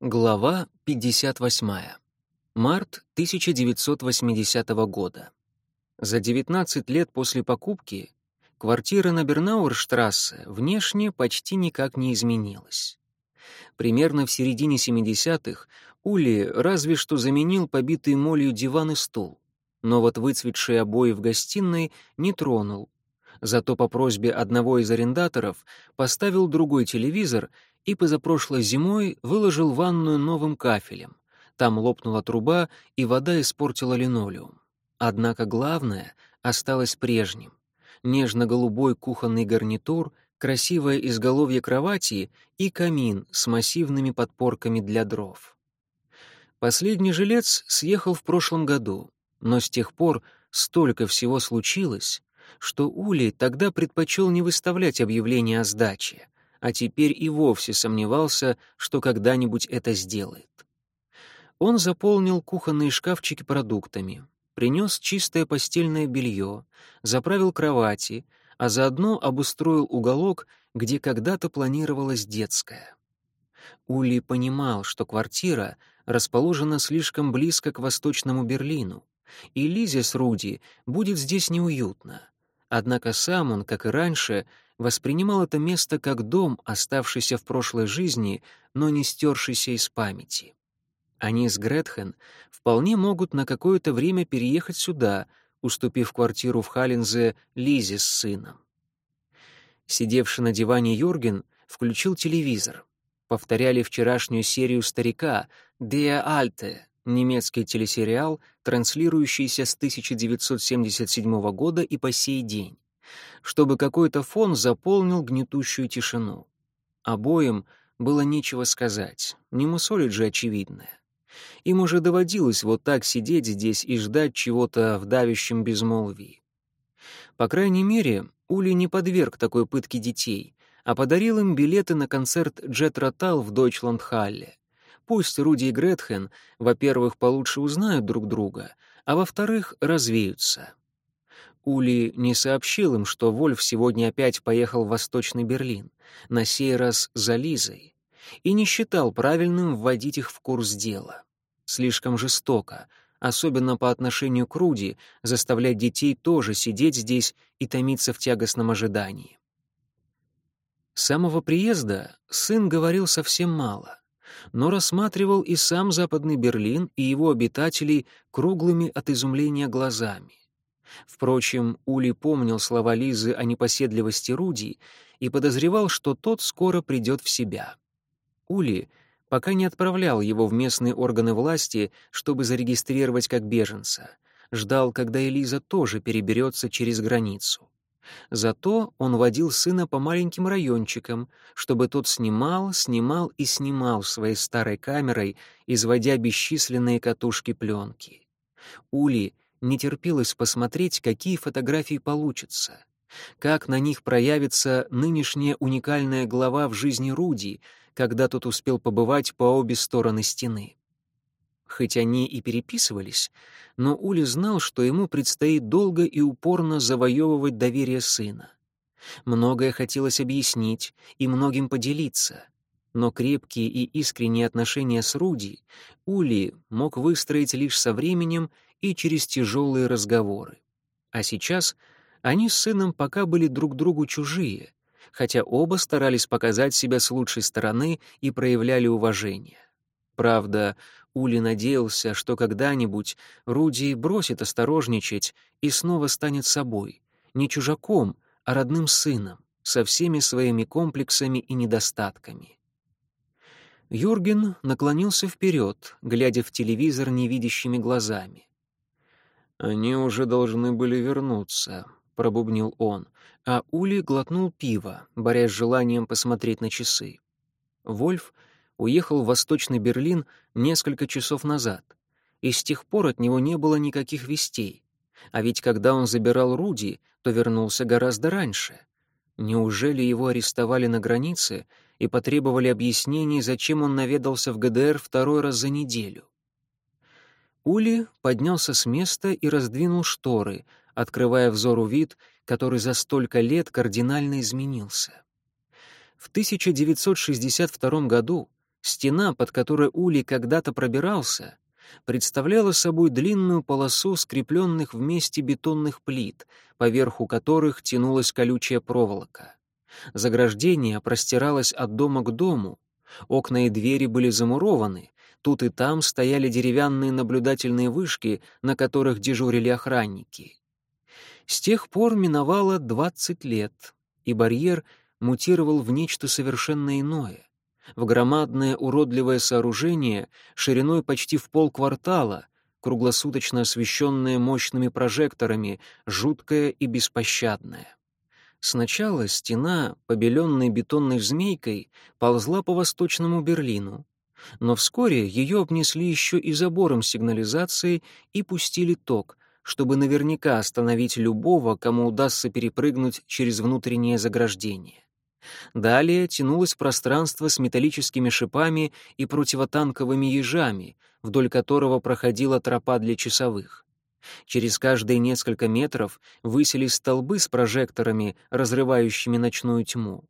Глава 58. Март 1980 года. За 19 лет после покупки квартира на Бернауэрштрассе внешне почти никак не изменилась. Примерно в середине 70-х Ули разве что заменил побитый молью диван и стул, но вот выцветшие обои в гостиной не тронул. Зато по просьбе одного из арендаторов поставил другой телевизор и позапрошлой зимой выложил ванную новым кафелем. Там лопнула труба, и вода испортила линолеум. Однако главное осталось прежним. Нежно-голубой кухонный гарнитур, красивое изголовье кровати и камин с массивными подпорками для дров. Последний жилец съехал в прошлом году, но с тех пор столько всего случилось, что Ули тогда предпочел не выставлять объявление о сдаче, а теперь и вовсе сомневался, что когда-нибудь это сделает. Он заполнил кухонные шкафчики продуктами, принес чистое постельное белье, заправил кровати, а заодно обустроил уголок, где когда-то планировалась детская. Ули понимал, что квартира расположена слишком близко к восточному Берлину, и Лизе с Руди будет здесь неуютно. Однако сам он, как и раньше, воспринимал это место как дом, оставшийся в прошлой жизни, но не стершийся из памяти. Они с Гретхен вполне могут на какое-то время переехать сюда, уступив квартиру в Халлинзе Лизе с сыном. Сидевший на диване Юрген включил телевизор. Повторяли вчерашнюю серию «Старика» «Der Alte», немецкий телесериал, транслирующийся с 1977 года и по сей день чтобы какой-то фон заполнил гнетущую тишину. Обоим было нечего сказать, не мусолить же очевидное. Им уже доводилось вот так сидеть здесь и ждать чего-то в давящем безмолвии. По крайней мере, Ули не подверг такой пытке детей, а подарил им билеты на концерт Джет Ротал в Дойчланд-Халле. Пусть Руди и Гретхен, во-первых, получше узнают друг друга, а во-вторых, развеются. Ули не сообщил им, что Вольф сегодня опять поехал в Восточный Берлин, на сей раз за Лизой, и не считал правильным вводить их в курс дела. Слишком жестоко, особенно по отношению к Руди, заставлять детей тоже сидеть здесь и томиться в тягостном ожидании. С самого приезда сын говорил совсем мало, но рассматривал и сам Западный Берлин и его обитателей круглыми от изумления глазами. Впрочем, Ули помнил слова Лизы о непоседливости Руди и подозревал, что тот скоро придет в себя. Ули пока не отправлял его в местные органы власти, чтобы зарегистрировать как беженца. Ждал, когда Элиза тоже переберется через границу. Зато он водил сына по маленьким райончикам, чтобы тот снимал, снимал и снимал своей старой камерой, изводя бесчисленные катушки пленки. Ули — не терпелось посмотреть, какие фотографии получатся, как на них проявится нынешняя уникальная глава в жизни Руди, когда тот успел побывать по обе стороны стены. Хоть они и переписывались, но Ули знал, что ему предстоит долго и упорно завоевывать доверие сына. Многое хотелось объяснить и многим поделиться, но крепкие и искренние отношения с Руди Ули мог выстроить лишь со временем и через тяжелые разговоры. А сейчас они с сыном пока были друг другу чужие, хотя оба старались показать себя с лучшей стороны и проявляли уважение. Правда, Ули надеялся, что когда-нибудь Руди бросит осторожничать и снова станет собой, не чужаком, а родным сыном, со всеми своими комплексами и недостатками. Юрген наклонился вперед, глядя в телевизор невидящими глазами. «Они уже должны были вернуться», — пробубнил он, а Ули глотнул пиво, борясь с желанием посмотреть на часы. Вольф уехал в Восточный Берлин несколько часов назад, и с тех пор от него не было никаких вестей. А ведь когда он забирал Руди, то вернулся гораздо раньше. Неужели его арестовали на границе и потребовали объяснений, зачем он наведался в ГДР второй раз за неделю? Ули поднялся с места и раздвинул шторы, открывая взору вид, который за столько лет кардинально изменился. В 1962 году Стена, под которой Ули когда-то пробирался, представляла собой длинную полосу скрепленных вместе бетонных плит, поверху которых тянулась колючая проволока. Заграждение простиралось от дома к дому, окна и двери были замурованы, тут и там стояли деревянные наблюдательные вышки, на которых дежурили охранники. С тех пор миновало 20 лет, и барьер мутировал в нечто совершенно иное в громадное уродливое сооружение шириной почти в полквартала, круглосуточно освещенное мощными прожекторами, жуткое и беспощадное. Сначала стена, побеленная бетонной змейкой, ползла по восточному Берлину, но вскоре ее обнесли еще и забором сигнализации и пустили ток, чтобы наверняка остановить любого, кому удастся перепрыгнуть через внутреннее заграждение. Далее тянулось пространство с металлическими шипами и противотанковыми ежами, вдоль которого проходила тропа для часовых. Через каждые несколько метров высились столбы с прожекторами, разрывающими ночную тьму.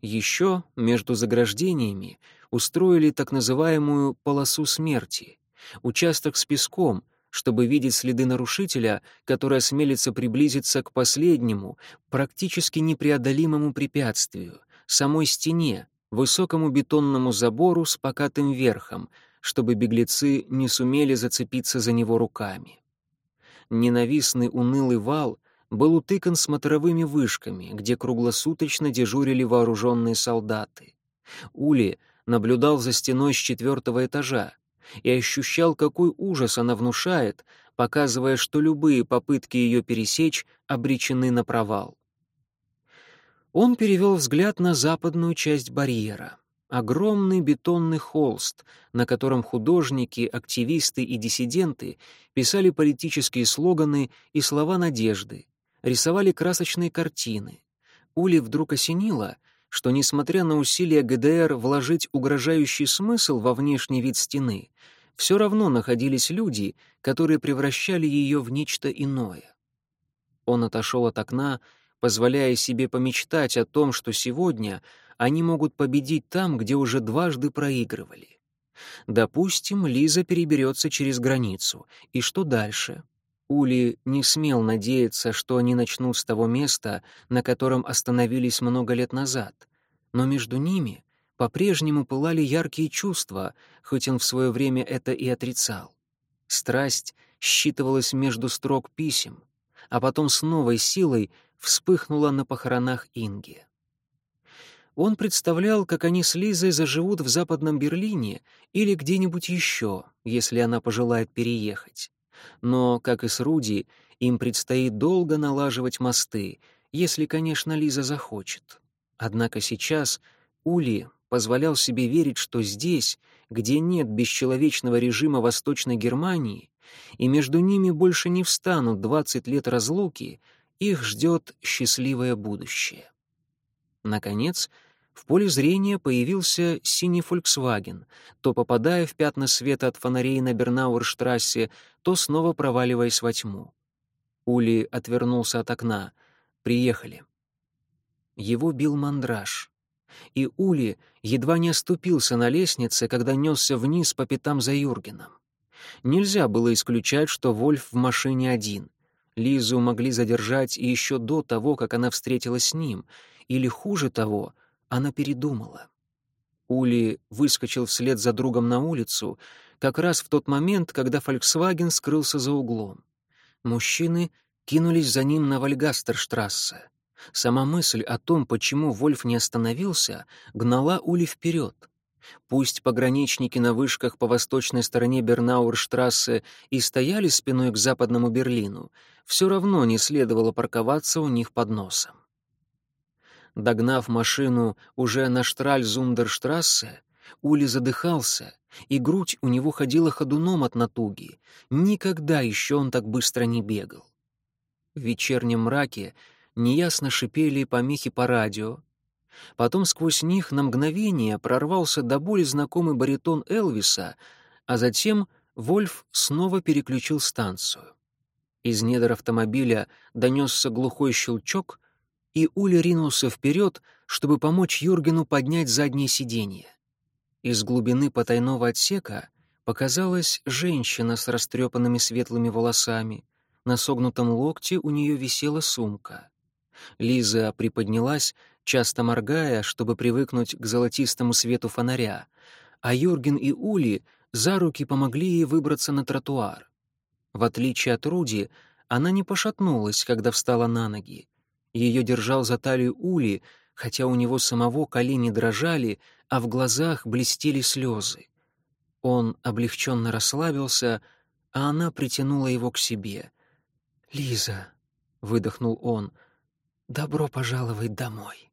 Еще между заграждениями устроили так называемую «полосу смерти» — участок с песком, чтобы видеть следы нарушителя, который осмелится приблизиться к последнему, практически непреодолимому препятствию — самой стене, высокому бетонному забору с покатым верхом, чтобы беглецы не сумели зацепиться за него руками. Ненавистный унылый вал был утыкан смотровыми вышками, где круглосуточно дежурили вооруженные солдаты. Ули наблюдал за стеной с четвертого этажа, и ощущал, какой ужас она внушает, показывая, что любые попытки ее пересечь обречены на провал. Он перевел взгляд на западную часть барьера. Огромный бетонный холст, на котором художники, активисты и диссиденты писали политические слоганы и слова надежды, рисовали красочные картины. Ули вдруг осенило, что, несмотря на усилия ГДР вложить угрожающий смысл во внешний вид стены, все равно находились люди, которые превращали ее в нечто иное. Он отошел от окна, позволяя себе помечтать о том, что сегодня они могут победить там, где уже дважды проигрывали. Допустим, Лиза переберется через границу. И что дальше? Ули не смел надеяться, что они начнут с того места, на котором остановились много лет назад. Но между ними по-прежнему пылали яркие чувства, хоть он в свое время это и отрицал. Страсть считывалась между строк писем, а потом с новой силой вспыхнула на похоронах Инги. Он представлял, как они с Лизой заживут в Западном Берлине или где-нибудь еще, если она пожелает переехать. Но, как и с Руди, им предстоит долго налаживать мосты, если, конечно, Лиза захочет. Однако сейчас Ули позволял себе верить, что здесь, где нет бесчеловечного режима Восточной Германии, и между ними больше не встанут 20 лет разлуки, их ждет счастливое будущее. Наконец, в поле зрения появился синий Volkswagen, то попадая в пятна света от фонарей на Бернауэрштрассе, то снова проваливаясь во тьму. Ули отвернулся от окна. «Приехали». Его бил мандраж и Ули едва не оступился на лестнице, когда несся вниз по пятам за Юргеном. Нельзя было исключать, что Вольф в машине один. Лизу могли задержать и еще до того, как она встретилась с ним, или, хуже того, она передумала. Ули выскочил вслед за другом на улицу, как раз в тот момент, когда «Фольксваген» скрылся за углом. Мужчины кинулись за ним на Вальгастерштрассе. Сама мысль о том, почему Вольф не остановился, гнала Ули вперед. Пусть пограничники на вышках по восточной стороне Бернауэрштрассе и стояли спиной к западному Берлину, все равно не следовало парковаться у них под носом. Догнав машину уже на Штральзундерштрассе, Ули задыхался, и грудь у него ходила ходуном от натуги. Никогда еще он так быстро не бегал. В вечернем мраке неясно шипели помехи по радио. Потом сквозь них на мгновение прорвался до боли знакомый баритон Элвиса, а затем Вольф снова переключил станцию. Из недр автомобиля донесся глухой щелчок, и Уля ринулся вперед, чтобы помочь Юргену поднять заднее сиденье. Из глубины потайного отсека показалась женщина с растрепанными светлыми волосами. На согнутом локте у нее висела сумка. Лиза приподнялась, часто моргая, чтобы привыкнуть к золотистому свету фонаря, а Юрген и Ули за руки помогли ей выбраться на тротуар. В отличие от Руди, она не пошатнулась, когда встала на ноги. Ее держал за талию Ули, хотя у него самого колени дрожали, а в глазах блестели слезы. Он облегченно расслабился, а она притянула его к себе. «Лиза», — выдохнул он, — «добро пожаловать домой».